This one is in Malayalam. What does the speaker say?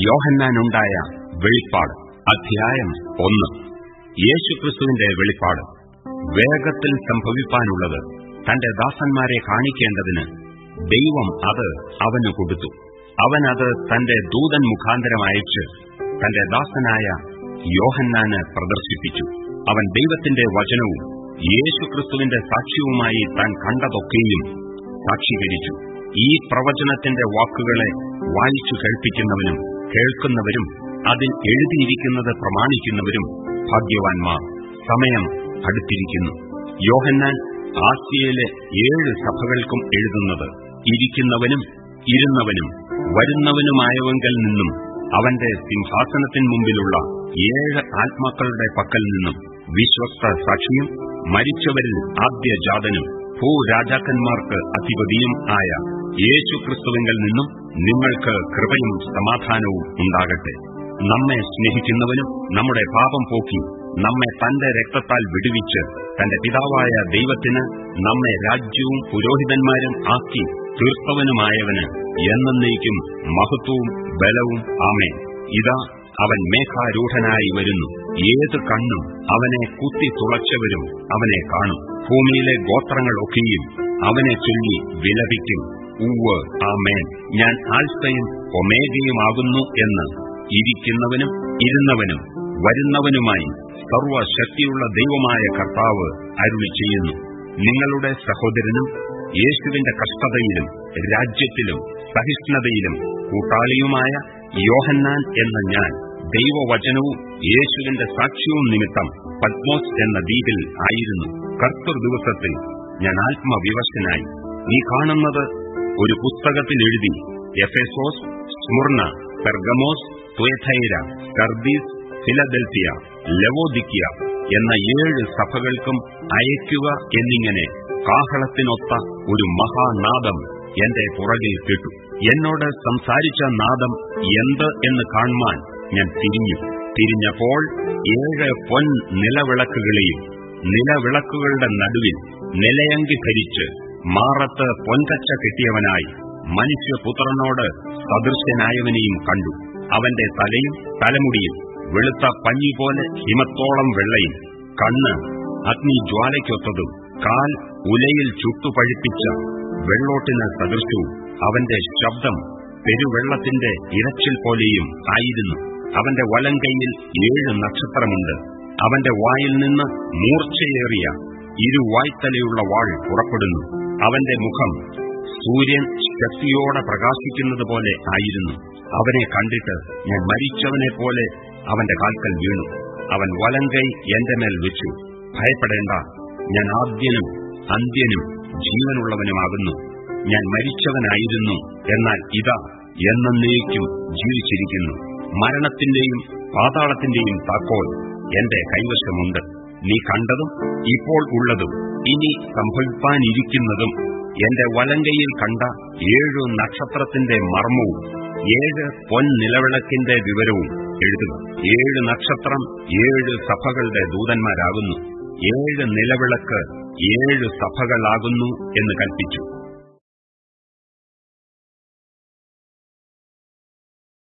യോഹന്നാനുണ്ടായ വെളിപ്പാട് അധ്യായം ഒന്ന്. യേശുക്രിസ്തുവിന്റെ വെളിപ്പാട്. വേഗത്തിൽ സംഭവിപ്പാനുള്ളത് തന്റെ ദാസന്മാരെ കാണിക്കേണ്ടതിന് ദൈവം അത് അവന് കൊടുത്തു. അവൻ അത് തന്റെ ദൂതൻ മുഖാന്തരം അയച്ച് തന്റെ ദാസനായ യോഹന്നാന് പ്രദർശിപ്പിച്ചു. അവൻ ദൈവത്തിന്റെ വചനവും യേശുക്രിസ്തുവിന്റെ സാക്ഷ്യവുമായി താൻ കണ്ടതൊക്കെയും സാക്ഷീകരിച്ചു. ഈ പ്രവചനത്തിന്റെ വാക്കുകളെ വായിച്ചു കേൾപ്പിക്കുന്നവനും കേൾക്കുന്നവരും അതിൽ എഴുതിയിരിക്കുന്നത് പ്രമാണിക്കുന്നവരും ഭാഗ്യവാൻമാർ സമയം അടുത്തിരിക്കുന്നു. യോഹന്നാൻ ആസിയയിലെ ഏഴ് സഭകൾക്കും എഴുതുന്നത് ഇരിക്കുന്നവനും ഇരുന്നവനും വരുന്നവനുമായവങ്കിൽ നിന്നും അവന്റെ സിംഹാസനത്തിന് മുമ്പിലുള്ള ഏഴ് ആത്മാക്കളുടെ പക്കൽ നിന്നും വിശ്വസ്ത സാക്ഷിയും മരിച്ചവരിൽ ആദ്യജാതനും ഭൂരാജാക്കന്മാർക്ക് അധിപതിയും ആയ യേശുക്രിസ്തുവിങ്കൽ നിന്നും നിങ്ങൾക്ക് കൃപയും സമാധാനവും ഉണ്ടാകട്ടെ. നമ്മെ സ്നേഹിക്കുന്നവനും നമ്മുടെ പാപം പോക്കി നമ്മെ തന്റെ രക്തത്താൽ വിടുവിച്ച് തന്റെ പിതാവായ ദൈവത്തിന് നമ്മെ രാജ്യവും പുരോഹിതന്മാരും ആക്കി തീർത്തവനുമായവന് എന്നേക്കും മഹത്വവും ബലവും ആമേ ഇതാ അവൻ മേഘാരൂഢനായി വരുന്നു. ഏത് കണ്ണും അവനെ കുത്തി തുളച്ചവരും അവനെ കാണും. ഭൂമിയിലെ ഗോത്രങ്ങളൊക്കെയും അവനെ ചൊല്ലി വിലപിക്കും. ഉവ് ആമേൻ. ഞാൻ ആൽഫയും ഒമേഗയുമാകുന്നു എന്ന് ഇരിക്കുന്നവനും ഇരുന്നവനും വരുന്നവനുമായി സർവശക്തിയുള്ള ദൈവമായ കർത്താവ് അരുളി ചെയ്യുന്നു. നിങ്ങളുടെ സഹോദരനും യേശുവിന്റെ കഷ്ടതയിലും രാജ്യത്തിലും സഹിഷ്ണുതയിലും കൂട്ടാളിയുമായ യോഹന്നാൻ എന്ന ഞാൻ ദൈവവചനവും യേശുവിന്റെ സാക്ഷ്യവും നിമിത്തം പത്മോസ് എന്ന ദ്വീപിൽ ആയിരുന്നു. കർത്തൃ ദിവസത്തിൽ ഞാൻ ആത്മവിവശനായി. നീ കാണുന്നത് ഒരു പുസ്തകത്തിൽ എഴുതി Ephesus Smyrna Pergamum Thyatira Sardis Philadelphia Laodicea എന്ന ഏഴ് സഭകൾക്കും അയക്കുക എന്നിങ്ങനെ കാഹളത്തിനൊത്ത ഒരു മഹാനാദം എന്റെ പുറകിൽ കേട്ടു. എന്നോട് സംസാരിച്ച നാദം എന്ത് എന്ന് കാണുവാൻ ഞാൻ തിരിഞ്ഞു. തിരിഞ്ഞപ്പോൾ ഏഴ് പൊൻ നിലവിളക്കുകളെയും നിലവിളക്കുകളുടെ നടുവിൽ നിലയങ്കി ധരിച്ച് മാറത്ത് പൊൻകച്ച കിട്ടിയവനായി മനുഷ്യപുത്രനോട് സദൃശ്യനായവനെയും കണ്ടു. അവന്റെ തലയും തലമുടിയും വെളുത്ത പഞ്ഞി പോലെ ഹിമത്തോളം വെള്ളയും കണ്ണ് അഗ്നിജ്വാലയ്ക്കൊത്തതും കാൽ ഉലയിൽ ചുട്ടുപഴിപ്പിച്ച വെള്ളോട്ടിന് സദൃശവും അവന്റെ ശബ്ദം പെരുവെള്ളത്തിന്റെ ഇരച്ചിൽ പോലെയും ആയിരുന്നു. അവന്റെ വലങ്കയിൽ ഏഴ് നക്ഷത്രമുണ്ട്. അവന്റെ വായിൽ നിന്ന് മൂർച്ചയേറിയ ഇരുവായ്ത്തലയുള്ള വാൾ പുറപ്പെടുന്നു. അവന്റെ മുഖം സൂര്യൻ ശക്തിയോടെ പ്രകാശിക്കുന്നത് പോലെ ആയിരുന്നു. അവനെ കണ്ടിട്ട് ഞാൻ മരിച്ചവനെ പോലെ അവന്റെ കാൽക്കൽ വീണു. അവൻ വലങ്കൈ എന്റെ മേൽ വെച്ചു. ഭയപ്പെടേണ്ട ഞാൻ ആദ്യനും അന്ത്യനും ജീവനുള്ളവനുമാകുന്നു. ഞാൻ മരിച്ചവനായിരുന്നു എന്നാൽ ഇതാ എന്നേക്കും ജീവിച്ചിരിക്കുന്നു. മരണത്തിന്റെയും പാതാളത്തിന്റെയും താക്കോൽ എന്റെ കൈവശമുണ്ട്. നീ കണ്ടതും ഇപ്പോൾ ഉള്ളതും. ഇനി സംഭവിപ്പാനിരിക്കുന്നതും എന്റെ വലങ്കയിൽ കണ്ട ഏഴു നക്ഷത്രത്തിന്റെ മർമ്മവും ഏഴ് പൊൻ നിലവിളക്കിന്റെ വിവരവും എഴുതുക ഏഴ് നക്ഷത്രം ഏഴ് സഭകളുടെ ദൂതന്മാരാകുന്നു. ഏഴ് നിലവിളക്ക് ഏഴ് സഭകളാകുന്നു എന്ന് കൽപ്പിച്ചു.